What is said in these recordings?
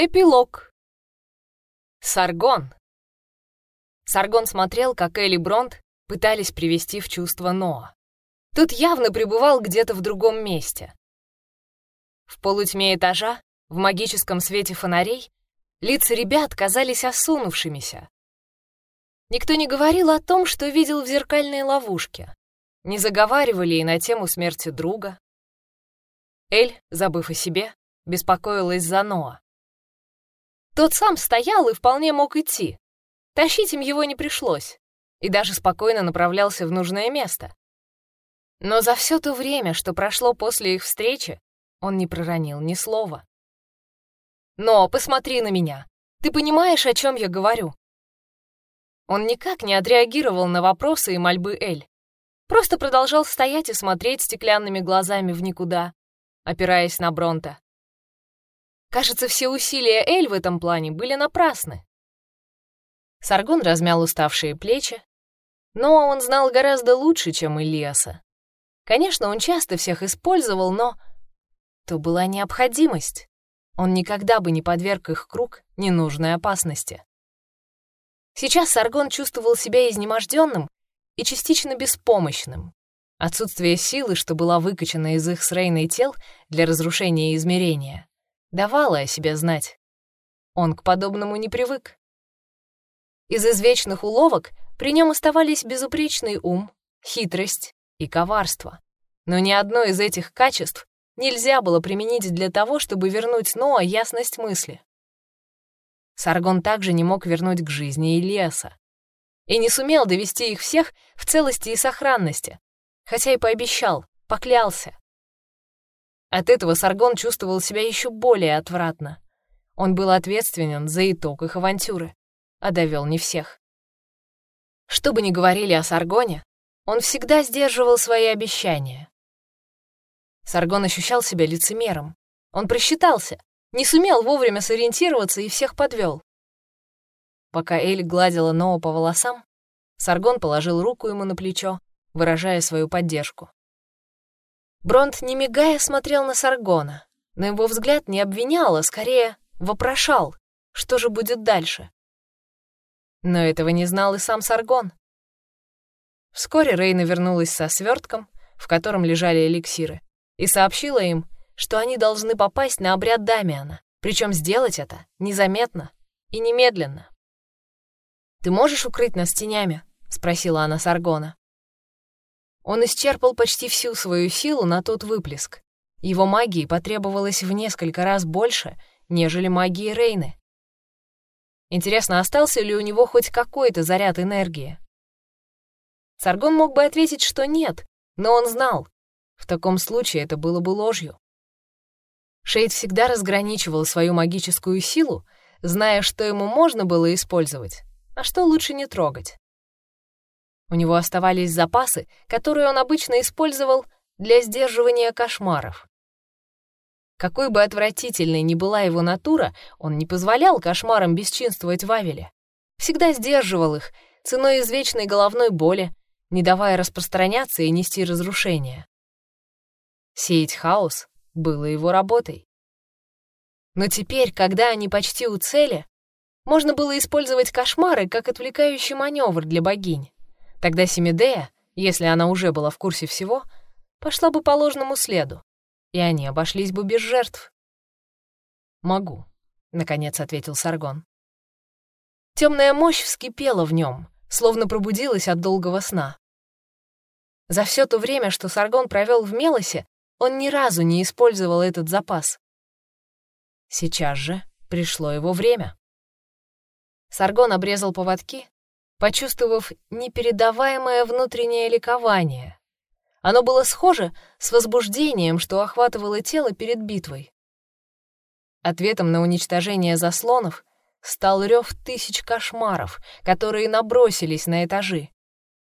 Эпилог. Саргон. Саргон смотрел, как Элли Бронт пытались привести в чувство Ноа. Тут явно пребывал где-то в другом месте. В полутьме этажа, в магическом свете фонарей, лица ребят казались осунувшимися. Никто не говорил о том, что видел в зеркальной ловушке. Не заговаривали и на тему смерти друга. Эль, забыв о себе, беспокоилась за Ноа. Тот сам стоял и вполне мог идти. Тащить им его не пришлось, и даже спокойно направлялся в нужное место. Но за все то время, что прошло после их встречи, он не проронил ни слова. «Но посмотри на меня. Ты понимаешь, о чем я говорю?» Он никак не отреагировал на вопросы и мольбы Эль. Просто продолжал стоять и смотреть стеклянными глазами в никуда, опираясь на Бронта. Кажется, все усилия Эль в этом плане были напрасны. Саргон размял уставшие плечи, но он знал гораздо лучше, чем Ильяса. Конечно, он часто всех использовал, но то была необходимость. Он никогда бы не подверг их круг ненужной опасности. Сейчас Саргон чувствовал себя изнеможденным и частично беспомощным. Отсутствие силы, что была выкачана из их с Рейной тел для разрушения измерения, давала о себе знать. Он к подобному не привык. Из извечных уловок при нем оставались безупречный ум, хитрость и коварство. Но ни одно из этих качеств нельзя было применить для того, чтобы вернуть Ноа ясность мысли. Саргон также не мог вернуть к жизни Ильяса. И не сумел довести их всех в целости и сохранности, хотя и пообещал, поклялся. От этого Саргон чувствовал себя еще более отвратно. Он был ответственен за итог их авантюры, а довел не всех. Что бы ни говорили о Саргоне, он всегда сдерживал свои обещания. Саргон ощущал себя лицемером. Он просчитался, не сумел вовремя сориентироваться и всех подвел. Пока Эль гладила Ноа по волосам, Саргон положил руку ему на плечо, выражая свою поддержку. Бронт, не мигая, смотрел на Саргона, но его взгляд не обвинял, а скорее вопрошал, что же будет дальше. Но этого не знал и сам Саргон. Вскоре Рейна вернулась со свертком, в котором лежали эликсиры, и сообщила им, что они должны попасть на обряд Дамиана, причем сделать это незаметно и немедленно. «Ты можешь укрыть нас тенями?» — спросила она Саргона. Он исчерпал почти всю свою силу на тот выплеск. Его магии потребовалось в несколько раз больше, нежели магии Рейны. Интересно, остался ли у него хоть какой-то заряд энергии? Саргон мог бы ответить, что нет, но он знал. В таком случае это было бы ложью. Шейд всегда разграничивал свою магическую силу, зная, что ему можно было использовать, а что лучше не трогать. У него оставались запасы, которые он обычно использовал для сдерживания кошмаров. Какой бы отвратительной ни была его натура, он не позволял кошмарам бесчинствовать в Авеле. Всегда сдерживал их ценой извечной головной боли, не давая распространяться и нести разрушения. Сеять хаос было его работой. Но теперь, когда они почти у цели, можно было использовать кошмары как отвлекающий маневр для богинь. Тогда Семидея, если она уже была в курсе всего, пошла бы по ложному следу, и они обошлись бы без жертв. «Могу», — наконец ответил Саргон. Темная мощь вскипела в нем, словно пробудилась от долгого сна. За все то время, что Саргон провел в Мелосе, он ни разу не использовал этот запас. Сейчас же пришло его время. Саргон обрезал поводки, почувствовав непередаваемое внутреннее ликование. Оно было схоже с возбуждением, что охватывало тело перед битвой. Ответом на уничтожение заслонов стал рев тысяч кошмаров, которые набросились на этажи.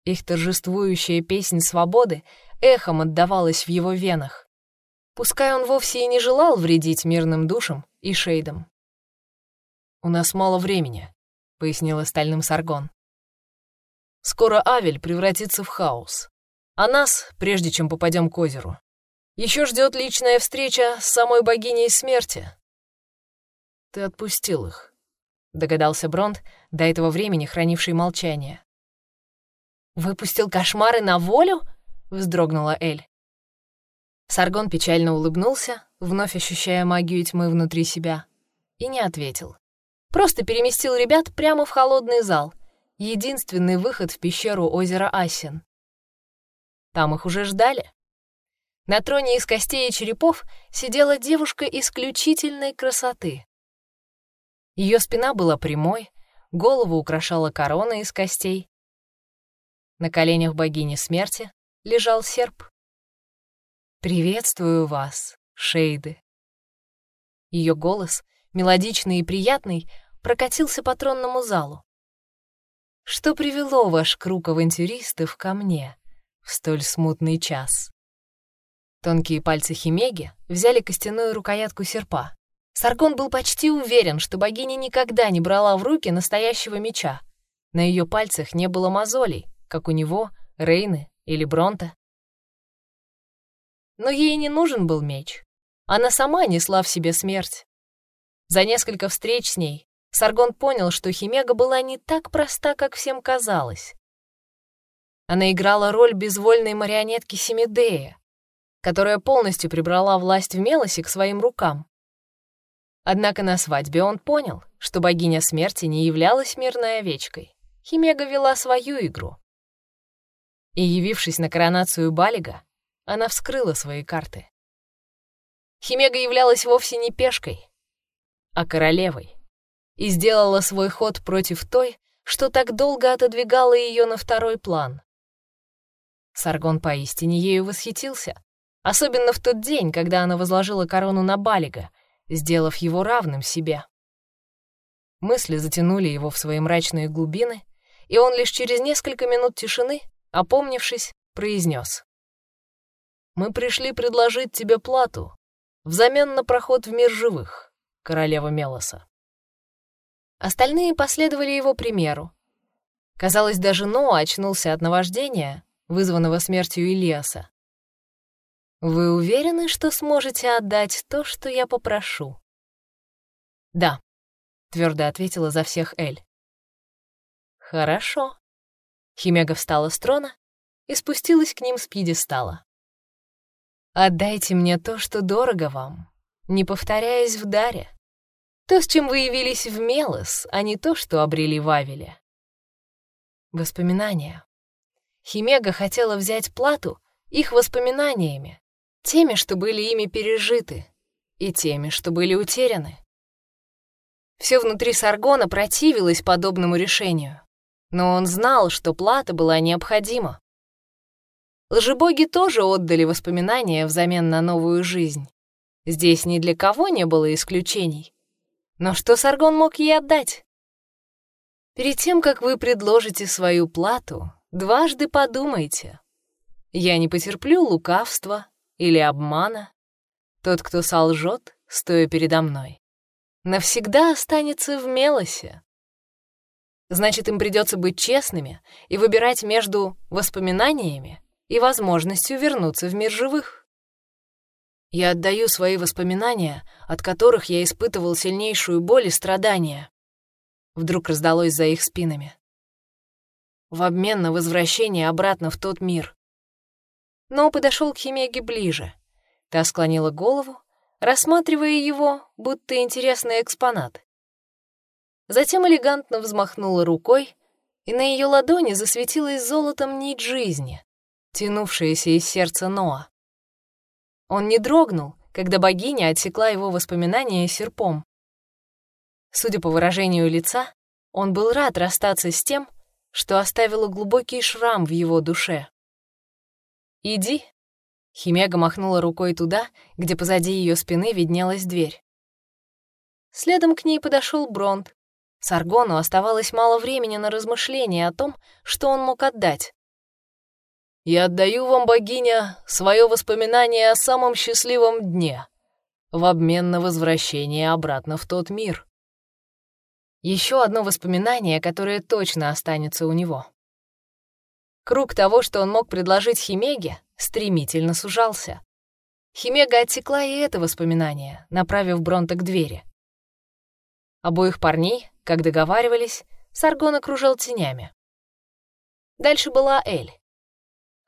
Их торжествующая песнь свободы эхом отдавалась в его венах. Пускай он вовсе и не желал вредить мирным душам и шейдам. «У нас мало времени», — пояснил остальным Саргон. Скоро Авель превратится в хаос. А нас, прежде чем попадем к озеру, еще ждет личная встреча с самой богиней смерти. Ты отпустил их, догадался Бронт, до этого времени хранивший молчание. «Выпустил кошмары на волю?» — вздрогнула Эль. Саргон печально улыбнулся, вновь ощущая магию тьмы внутри себя, и не ответил. Просто переместил ребят прямо в холодный зал, единственный выход в пещеру озера Асин. Там их уже ждали. На троне из костей и черепов сидела девушка исключительной красоты. Ее спина была прямой, голову украшала корона из костей. На коленях богини смерти лежал серп. «Приветствую вас, Шейды». Ее голос, мелодичный и приятный, прокатился по тронному залу. «Что привело ваш круг авантюристов ко мне в столь смутный час?» Тонкие пальцы Химеги взяли костяную рукоятку серпа. Саргон был почти уверен, что богиня никогда не брала в руки настоящего меча. На ее пальцах не было мозолей, как у него, Рейны или Бронта. Но ей не нужен был меч. Она сама несла в себе смерть. За несколько встреч с ней Саргон понял, что Химега была не так проста, как всем казалось. Она играла роль безвольной марионетки Семидея, которая полностью прибрала власть в Мелосе к своим рукам. Однако на свадьбе он понял, что богиня смерти не являлась мирной овечкой. Химега вела свою игру. И, явившись на коронацию Балига, она вскрыла свои карты. Химега являлась вовсе не пешкой, а королевой, и сделала свой ход против той, что так долго отодвигала ее на второй план. Саргон поистине ею восхитился, Особенно в тот день, когда она возложила корону на Балига, сделав его равным себе. Мысли затянули его в свои мрачные глубины, и он лишь через несколько минут тишины, опомнившись, произнес: «Мы пришли предложить тебе плату взамен на проход в мир живых, королева Мелоса». Остальные последовали его примеру. Казалось, даже Ноа очнулся от наваждения, вызванного смертью Илиаса, вы уверены, что сможете отдать то, что я попрошу? Да, твердо ответила за всех Эль. Хорошо. Химега встала с трона и спустилась к ним с пьедестала. Отдайте мне то, что дорого вам, не повторяясь в даре. То, с чем вы явились в Мелос, а не то, что обрели в Авеле. Воспоминания. Химега хотела взять плату их воспоминаниями, Теми, что были ими пережиты, и теми, что были утеряны. Все внутри Саргона противилось подобному решению, но он знал, что плата была необходима. Лжебоги тоже отдали воспоминания взамен на новую жизнь. Здесь ни для кого не было исключений. Но что Саргон мог ей отдать? Перед тем, как вы предложите свою плату, дважды подумайте. Я не потерплю лукавства, или обмана, тот, кто солжет, стоя передо мной, навсегда останется в Мелосе. Значит, им придется быть честными и выбирать между воспоминаниями и возможностью вернуться в мир живых. Я отдаю свои воспоминания, от которых я испытывал сильнейшую боль и страдания. Вдруг раздалось за их спинами. В обмен на возвращение обратно в тот мир, но подошел к Химеге ближе. Та склонила голову, рассматривая его, будто интересный экспонат. Затем элегантно взмахнула рукой, и на ее ладони засветилась золотом нить жизни, тянувшаяся из сердца Ноа. Он не дрогнул, когда богиня отсекла его воспоминания серпом. Судя по выражению лица, он был рад расстаться с тем, что оставило глубокий шрам в его душе. «Иди». Химега махнула рукой туда, где позади ее спины виднелась дверь. Следом к ней подошел Бронт. Саргону оставалось мало времени на размышления о том, что он мог отдать. «Я отдаю вам, богиня, свое воспоминание о самом счастливом дне, в обмен на возвращение обратно в тот мир». Еще одно воспоминание, которое точно останется у него. Круг того, что он мог предложить Химеге, стремительно сужался. Химега отсекла и это воспоминание, направив Бронта к двери. Обоих парней, как договаривались, Саргон окружал тенями. Дальше была Эль.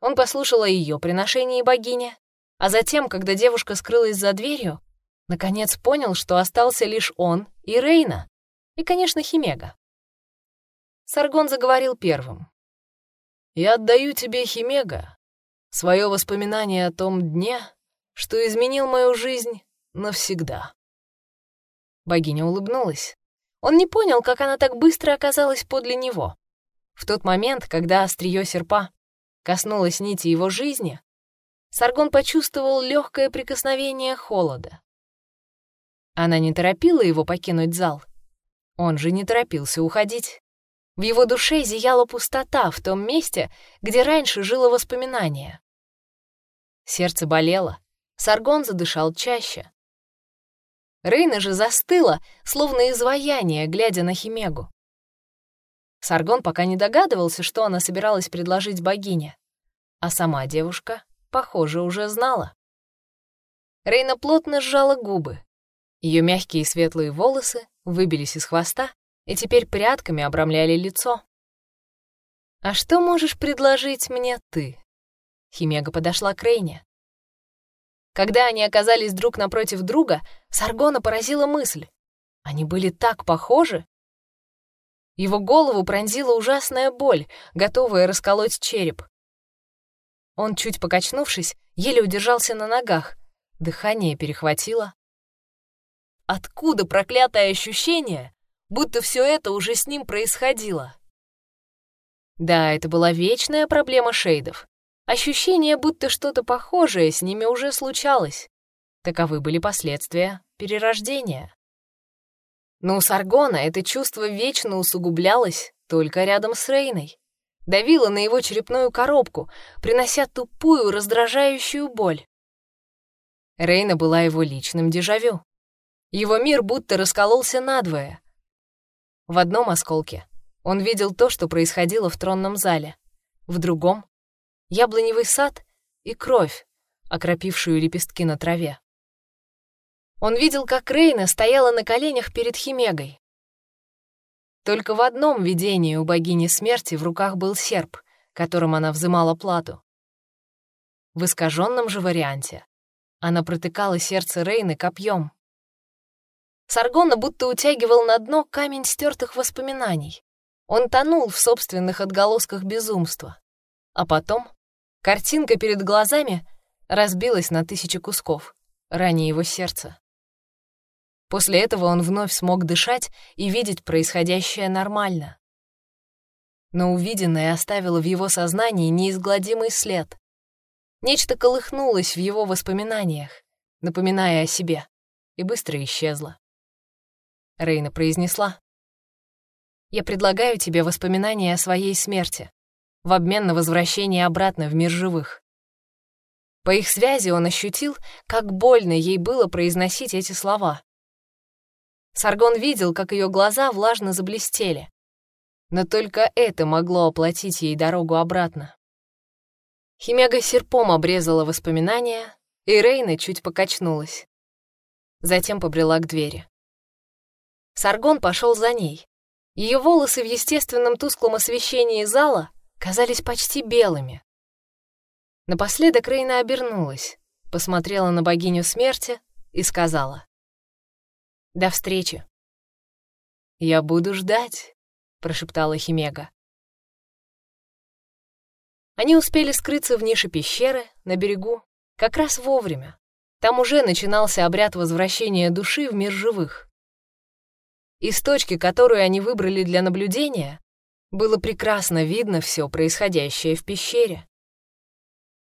Он послушал о ее приношении богине, а затем, когда девушка скрылась за дверью, наконец понял, что остался лишь он и Рейна, и, конечно, Химега. Саргон заговорил первым. «Я отдаю тебе, Химега, свое воспоминание о том дне, что изменил мою жизнь навсегда». Богиня улыбнулась. Он не понял, как она так быстро оказалась подле него. В тот момент, когда острие серпа коснулось нити его жизни, Саргон почувствовал легкое прикосновение холода. Она не торопила его покинуть зал. Он же не торопился уходить. В его душе зияла пустота в том месте, где раньше жило воспоминание. Сердце болело, Саргон задышал чаще. Рейна же застыла, словно изваяние, глядя на Химегу. Саргон пока не догадывался, что она собиралась предложить богине, а сама девушка, похоже, уже знала. Рейна плотно сжала губы. Ее мягкие светлые волосы выбились из хвоста и теперь прядками обрамляли лицо. «А что можешь предложить мне ты?» Химега подошла к Рейне. Когда они оказались друг напротив друга, Саргона поразила мысль. Они были так похожи. Его голову пронзила ужасная боль, готовая расколоть череп. Он, чуть покачнувшись, еле удержался на ногах. Дыхание перехватило. Откуда проклятое ощущение, будто все это уже с ним происходило. Да, это была вечная проблема шейдов. Ощущение, будто что-то похожее с ними уже случалось. Таковы были последствия перерождения. Но у Саргона это чувство вечно усугублялось только рядом с Рейной. Давило на его черепную коробку, принося тупую, раздражающую боль. Рейна была его личным дежавю. Его мир будто раскололся надвое, в одном осколке он видел то, что происходило в тронном зале. В другом — яблоневый сад и кровь, окропившую лепестки на траве. Он видел, как Рейна стояла на коленях перед Химегой. Только в одном видении у богини смерти в руках был серп, которым она взымала плату. В искаженном же варианте она протыкала сердце Рейны копьем. Саргона будто утягивал на дно камень стертых воспоминаний. Он тонул в собственных отголосках безумства. А потом картинка перед глазами разбилась на тысячи кусков, раня его сердце. После этого он вновь смог дышать и видеть происходящее нормально. Но увиденное оставило в его сознании неизгладимый след. Нечто колыхнулось в его воспоминаниях, напоминая о себе, и быстро исчезло. Рейна произнесла. «Я предлагаю тебе воспоминания о своей смерти в обмен на возвращение обратно в мир живых». По их связи он ощутил, как больно ей было произносить эти слова. Саргон видел, как ее глаза влажно заблестели. Но только это могло оплатить ей дорогу обратно. Химега серпом обрезала воспоминания, и Рейна чуть покачнулась. Затем побрела к двери. Саргон пошел за ней. Ее волосы в естественном тусклом освещении зала казались почти белыми. Напоследок Рейна обернулась, посмотрела на богиню смерти и сказала. «До встречи». «Я буду ждать», — прошептала Химега. Они успели скрыться в нише пещеры на берегу как раз вовремя. Там уже начинался обряд возвращения души в мир живых. Из точки, которую они выбрали для наблюдения, было прекрасно видно все происходящее в пещере.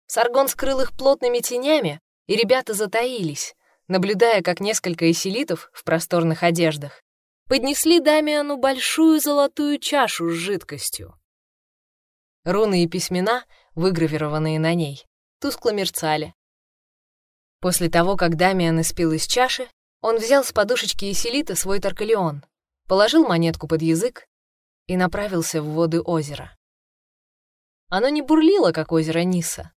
Саргон скрыл их плотными тенями, и ребята затаились, наблюдая, как несколько эселитов в просторных одеждах поднесли Дамиану большую золотую чашу с жидкостью. Руны и письмена, выгравированные на ней, тускло мерцали. После того, как Дамиан испил из чаши, он взял с подушечки Эселита свой таркалеон, положил монетку под язык и направился в воды озера. Оно не бурлило, как озеро Ниса.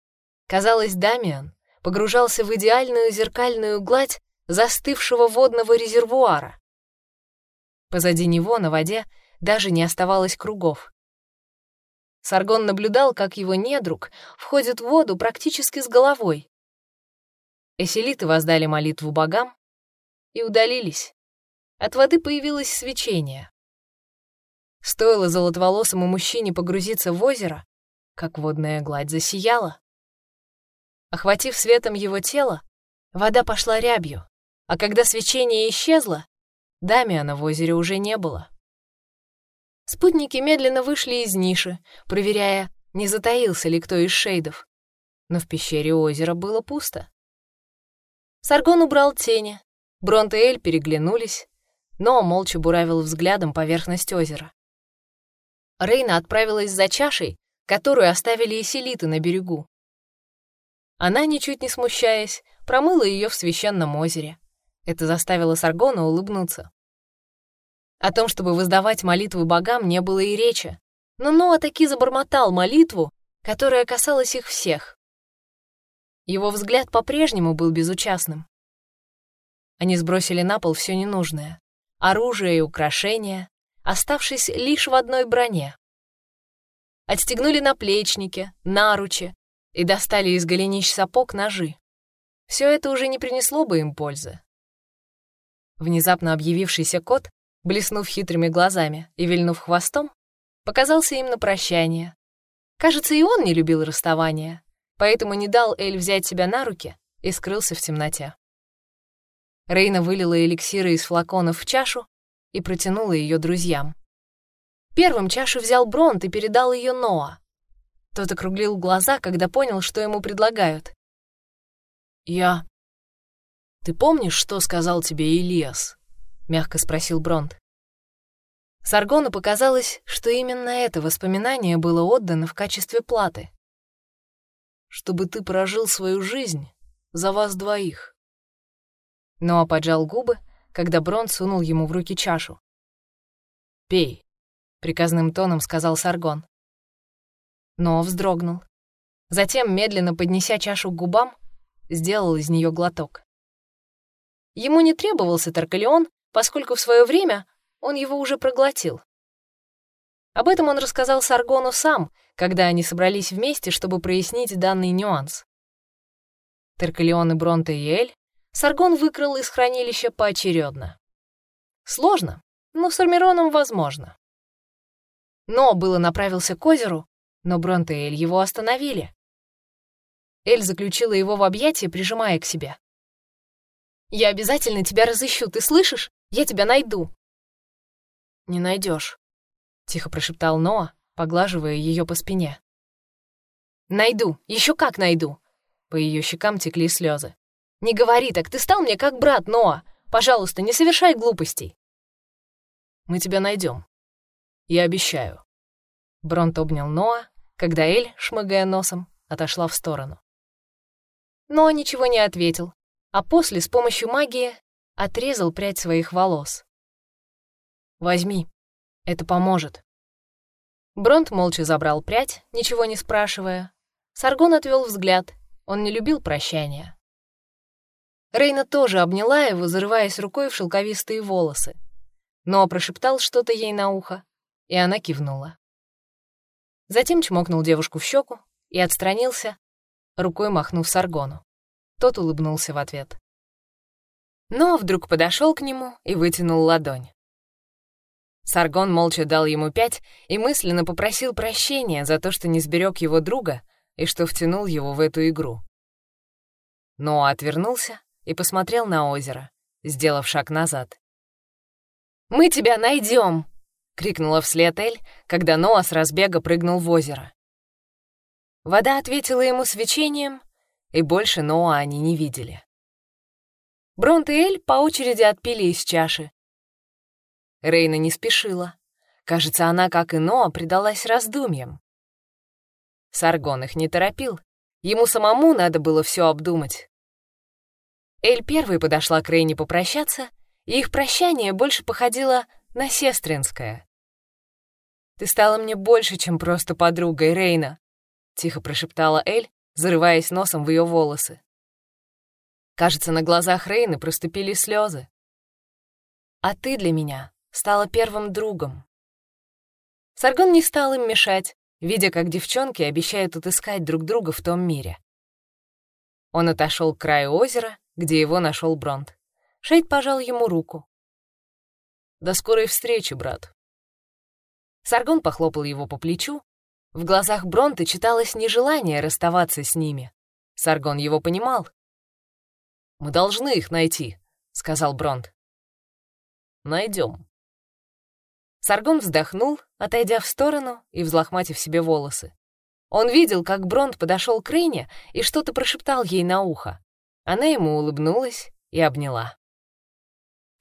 Казалось, Дамиан погружался в идеальную зеркальную гладь застывшего водного резервуара. Позади него на воде даже не оставалось кругов. Саргон наблюдал, как его недруг входит в воду практически с головой. Эселиты воздали молитву богам и удалились. От воды появилось свечение. Стоило золотоволосому мужчине погрузиться в озеро, как водная гладь засияла. Охватив светом его тело, вода пошла рябью, а когда свечение исчезло, Дамиана в озере уже не было. Спутники медленно вышли из ниши, проверяя, не затаился ли кто из шейдов. Но в пещере озера было пусто. Саргон убрал тени. Бронт и Эль переглянулись, но молча буравил взглядом поверхность озера. Рейна отправилась за чашей, которую оставили эселиты на берегу. Она, ничуть не смущаясь, промыла ее в священном озере. Это заставило Саргона улыбнуться. О том, чтобы воздавать молитвы богам, не было и речи. Но Ноа таки забормотал молитву, которая касалась их всех. Его взгляд по-прежнему был безучастным. Они сбросили на пол все ненужное — оружие и украшения, оставшись лишь в одной броне. Отстегнули наплечники, наручи и достали из голенищ сапог ножи. Все это уже не принесло бы им пользы. Внезапно объявившийся кот блеснув хитрыми глазами и вильнув хвостом, показался им на прощание. Кажется, и он не любил расставания, поэтому не дал Эль взять себя на руки и скрылся в темноте. Рейна вылила эликсиры из флаконов в чашу и протянула ее друзьям. Первым чашу взял Бронт и передал ее Ноа. Тот округлил глаза, когда понял, что ему предлагают. «Я...» «Ты помнишь, что сказал тебе Ильяс?» — мягко спросил Бронт. Саргону показалось, что именно это воспоминание было отдано в качестве платы. «Чтобы ты прожил свою жизнь за вас двоих». Ноа поджал губы, когда Бронт сунул ему в руки чашу. «Пей», — приказным тоном сказал Саргон. Ноа вздрогнул. Затем, медленно поднеся чашу к губам, сделал из нее глоток. Ему не требовался Таркалеон, поскольку в свое время он его уже проглотил. Об этом он рассказал Саргону сам, когда они собрались вместе, чтобы прояснить данный нюанс. Теркалион и Бронте и Эль Саргон выкрал из хранилища поочередно. Сложно, но с Армироном возможно. Но было направился к озеру, но Бронте и Эль его остановили. Эль заключила его в объятия, прижимая к себе. «Я обязательно тебя разыщу, ты слышишь? Я тебя найду!» «Не найдешь, тихо прошептал Ноа, поглаживая ее по спине. «Найду, еще как найду!» По ее щекам текли слезы. «Не говори так, ты стал мне как брат, Ноа! Пожалуйста, не совершай глупостей!» «Мы тебя найдем. Я обещаю». Бронт обнял Ноа, когда Эль, шмыгая носом, отошла в сторону. Ноа ничего не ответил, а после с помощью магии отрезал прядь своих волос. «Возьми, это поможет». Бронт молча забрал прядь, ничего не спрашивая. Саргон отвел взгляд, он не любил прощания. Рейна тоже обняла его, зарываясь рукой в шелковистые волосы. Но прошептал что-то ей на ухо, и она кивнула. Затем чмокнул девушку в щеку и отстранился, рукой махнув Саргону. Тот улыбнулся в ответ но вдруг подошел к нему и вытянул ладонь. Саргон молча дал ему пять и мысленно попросил прощения за то, что не сберег его друга и что втянул его в эту игру. Но отвернулся и посмотрел на озеро, сделав шаг назад. «Мы тебя найдем!» — крикнула вслед Эль, когда Ноа с разбега прыгнул в озеро. Вода ответила ему свечением, и больше Ноа они не видели. Бронт и Эль по очереди отпили из чаши. Рейна не спешила. Кажется, она, как и Ноа, предалась раздумьям. Саргон их не торопил. Ему самому надо было все обдумать. Эль первой подошла к Рейне попрощаться, и их прощание больше походило на сестринское. «Ты стала мне больше, чем просто подругой, Рейна», — тихо прошептала Эль, зарываясь носом в ее волосы. Кажется, на глазах Рейны проступили слезы. «А ты для меня стала первым другом. Саргон не стал им мешать, видя, как девчонки обещают отыскать друг друга в том мире. Он отошел к краю озера, где его нашел Бронт. Шейд пожал ему руку. «До скорой встречи, брат». Саргон похлопал его по плечу. В глазах Бронта читалось нежелание расставаться с ними. Саргон его понимал. «Мы должны их найти», — сказал Бронт. «Найдем». Саргон вздохнул, отойдя в сторону и взлохматив себе волосы. Он видел, как Бронт подошел к Рейне и что-то прошептал ей на ухо. Она ему улыбнулась и обняла.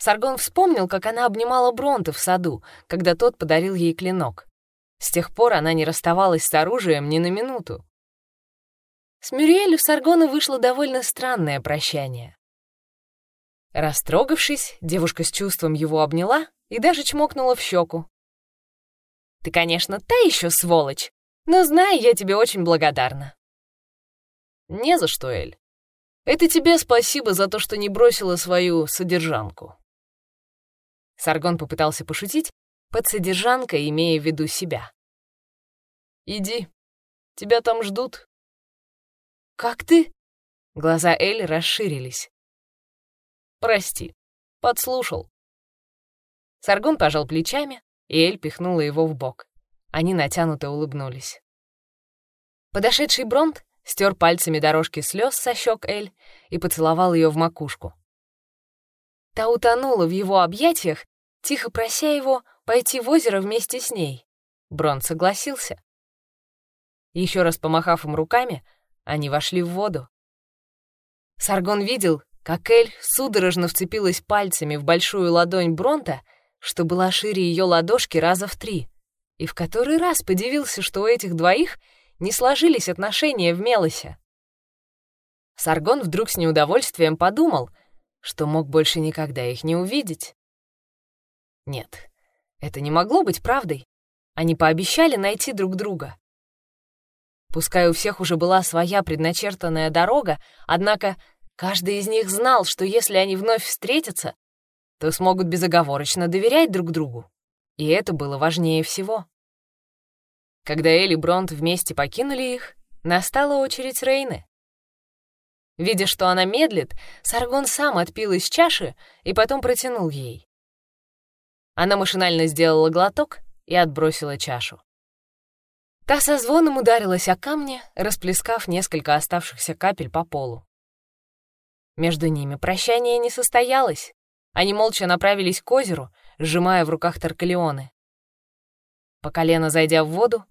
Саргон вспомнил, как она обнимала Бронта в саду, когда тот подарил ей клинок. С тех пор она не расставалась с оружием ни на минуту. С Мюриэль у Саргона вышло довольно странное прощание. Растрогавшись, девушка с чувством его обняла и даже чмокнула в щеку. «Ты, конечно, та еще сволочь, но знай, я тебе очень благодарна». «Не за что, Эль. Это тебе спасибо за то, что не бросила свою содержанку». Саргон попытался пошутить, под содержанкой имея в виду себя. «Иди, тебя там ждут». «Как ты?» Глаза Эль расширились. «Прости, подслушал». Саргон пожал плечами, и Эль пихнула его в бок. Они натянуто улыбнулись. Подошедший Бронт стер пальцами дорожки слез со щек Эль и поцеловал ее в макушку. Та утонула в его объятиях, тихо прося его пойти в озеро вместе с ней. Брон согласился. Еще раз помахав им руками, они вошли в воду. Саргон видел, как Эль судорожно вцепилась пальцами в большую ладонь Бронта, что была шире ее ладошки раза в три, и в который раз подивился, что у этих двоих не сложились отношения в Мелосе. Саргон вдруг с неудовольствием подумал — что мог больше никогда их не увидеть. Нет, это не могло быть правдой. Они пообещали найти друг друга. Пускай у всех уже была своя предначертанная дорога, однако каждый из них знал, что если они вновь встретятся, то смогут безоговорочно доверять друг другу. И это было важнее всего. Когда Элли и Бронт вместе покинули их, настала очередь Рейны. Видя, что она медлит, Саргон сам отпил из чаши и потом протянул ей. Она машинально сделала глоток и отбросила чашу. Та со звоном ударилась о камни, расплескав несколько оставшихся капель по полу. Между ними прощание не состоялось. Они молча направились к озеру, сжимая в руках Таркалеоны. По колено зайдя в воду,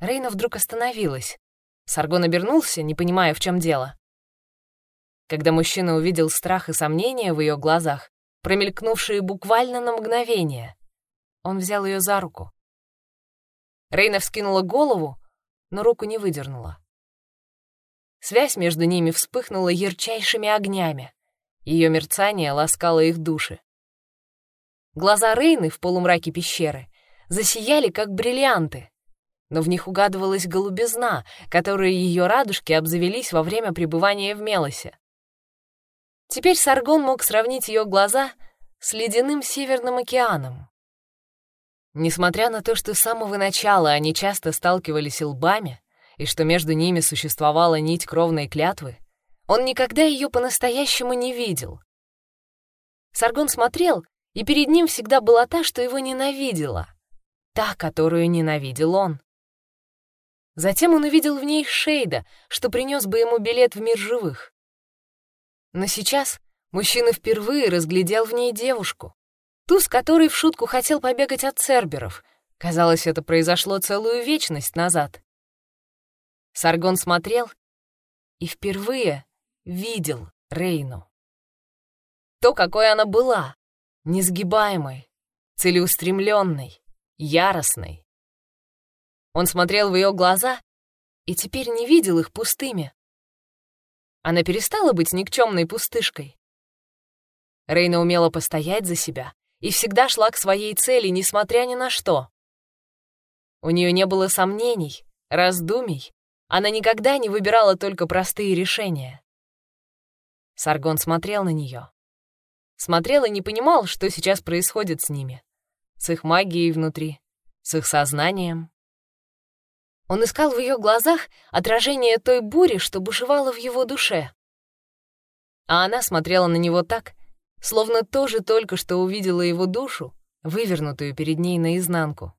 Рейна вдруг остановилась. Саргон обернулся, не понимая, в чем дело. Когда мужчина увидел страх и сомнения в ее глазах, промелькнувшие буквально на мгновение, он взял ее за руку. Рейна вскинула голову, но руку не выдернула. Связь между ними вспыхнула ярчайшими огнями. Ее мерцание ласкало их души. Глаза Рейны в полумраке пещеры засияли, как бриллианты, но в них угадывалась голубизна, которой ее радужки обзавелись во время пребывания в Мелосе. Теперь Саргон мог сравнить ее глаза с ледяным Северным океаном. Несмотря на то, что с самого начала они часто сталкивались лбами, и что между ними существовала нить кровной клятвы, он никогда ее по-настоящему не видел. Саргон смотрел, и перед ним всегда была та, что его ненавидела, та, которую ненавидел он. Затем он увидел в ней Шейда, что принес бы ему билет в мир живых. Но сейчас мужчина впервые разглядел в ней девушку. Ту, с которой в шутку хотел побегать от церберов. Казалось, это произошло целую вечность назад. Саргон смотрел и впервые видел Рейну. То, какой она была, несгибаемой, целеустремленной, яростной. Он смотрел в ее глаза и теперь не видел их пустыми. Она перестала быть никчемной пустышкой. Рейна умела постоять за себя и всегда шла к своей цели, несмотря ни на что. У нее не было сомнений, раздумий, она никогда не выбирала только простые решения. Саргон смотрел на нее. Смотрел и не понимал, что сейчас происходит с ними. с их магией внутри, с их сознанием. Он искал в ее глазах отражение той бури, что бушевала в его душе. А она смотрела на него так, словно тоже только что увидела его душу, вывернутую перед ней наизнанку.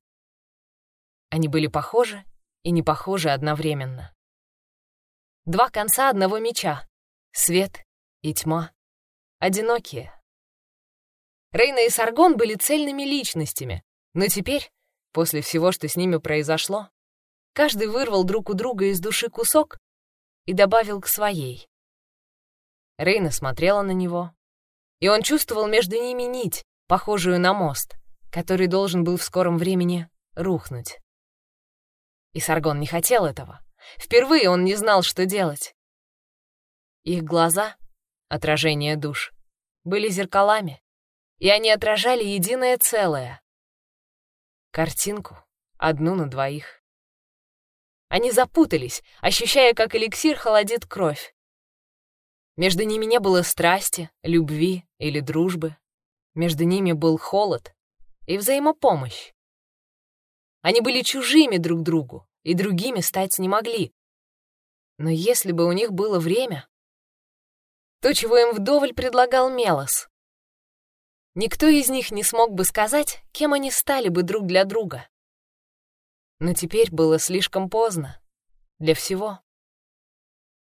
Они были похожи и не похожи одновременно. Два конца одного меча — свет и тьма, одинокие. Рейна и Саргон были цельными личностями, но теперь, после всего, что с ними произошло, каждый вырвал друг у друга из души кусок и добавил к своей. Рейна смотрела на него, и он чувствовал между ними нить, похожую на мост, который должен был в скором времени рухнуть. И Саргон не хотел этого. Впервые он не знал, что делать. Их глаза, отражение душ, были зеркалами, и они отражали единое целое. Картинку, одну на двоих. Они запутались, ощущая, как эликсир холодит кровь. Между ними не было страсти, любви или дружбы. Между ними был холод и взаимопомощь. Они были чужими друг другу и другими стать не могли. Но если бы у них было время, то, чего им вдоволь предлагал Мелос, Никто из них не смог бы сказать, кем они стали бы друг для друга. Но теперь было слишком поздно. Для всего.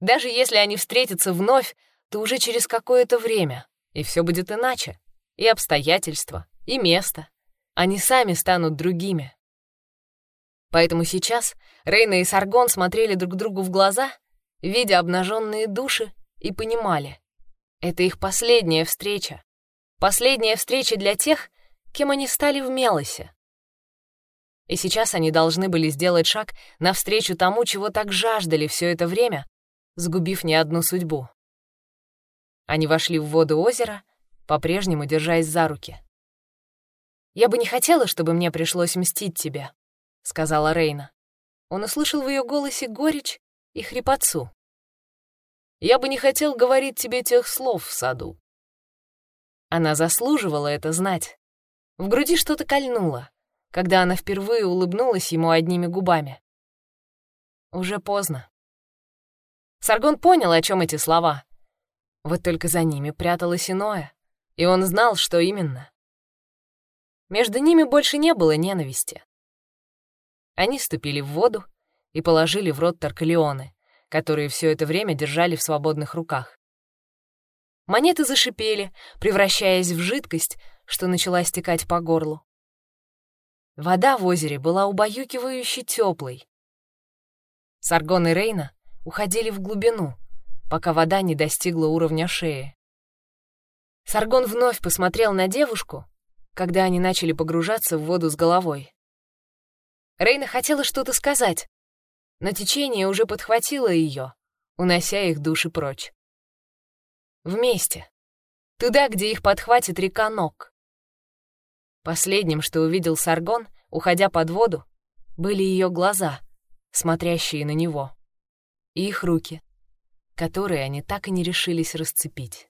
Даже если они встретятся вновь, то уже через какое-то время, и все будет иначе. И обстоятельства, и место. Они сами станут другими. Поэтому сейчас Рейна и Саргон смотрели друг другу в глаза, видя обнаженные души, и понимали — это их последняя встреча. Последняя встреча для тех, кем они стали в Мелосе. И сейчас они должны были сделать шаг навстречу тому, чего так жаждали все это время, сгубив не одну судьбу. Они вошли в воду озера, по-прежнему держась за руки. «Я бы не хотела, чтобы мне пришлось мстить тебе», — сказала Рейна. Он услышал в ее голосе горечь и хрипотцу. «Я бы не хотел говорить тебе тех слов в саду. Она заслуживала это знать. В груди что-то кольнуло, когда она впервые улыбнулась ему одними губами. Уже поздно. Саргон понял, о чем эти слова. Вот только за ними пряталось иное, и он знал, что именно. Между ними больше не было ненависти. Они ступили в воду и положили в рот Таркалеоны, которые все это время держали в свободных руках. Монеты зашипели, превращаясь в жидкость, что начала стекать по горлу. Вода в озере была убаюкивающе теплой. Саргон и Рейна уходили в глубину, пока вода не достигла уровня шеи. Саргон вновь посмотрел на девушку, когда они начали погружаться в воду с головой. Рейна хотела что-то сказать, но течение уже подхватило ее, унося их души прочь. Вместе. Туда, где их подхватит река ног. Последним, что увидел Саргон, уходя под воду, были ее глаза, смотрящие на него, и их руки, которые они так и не решились расцепить.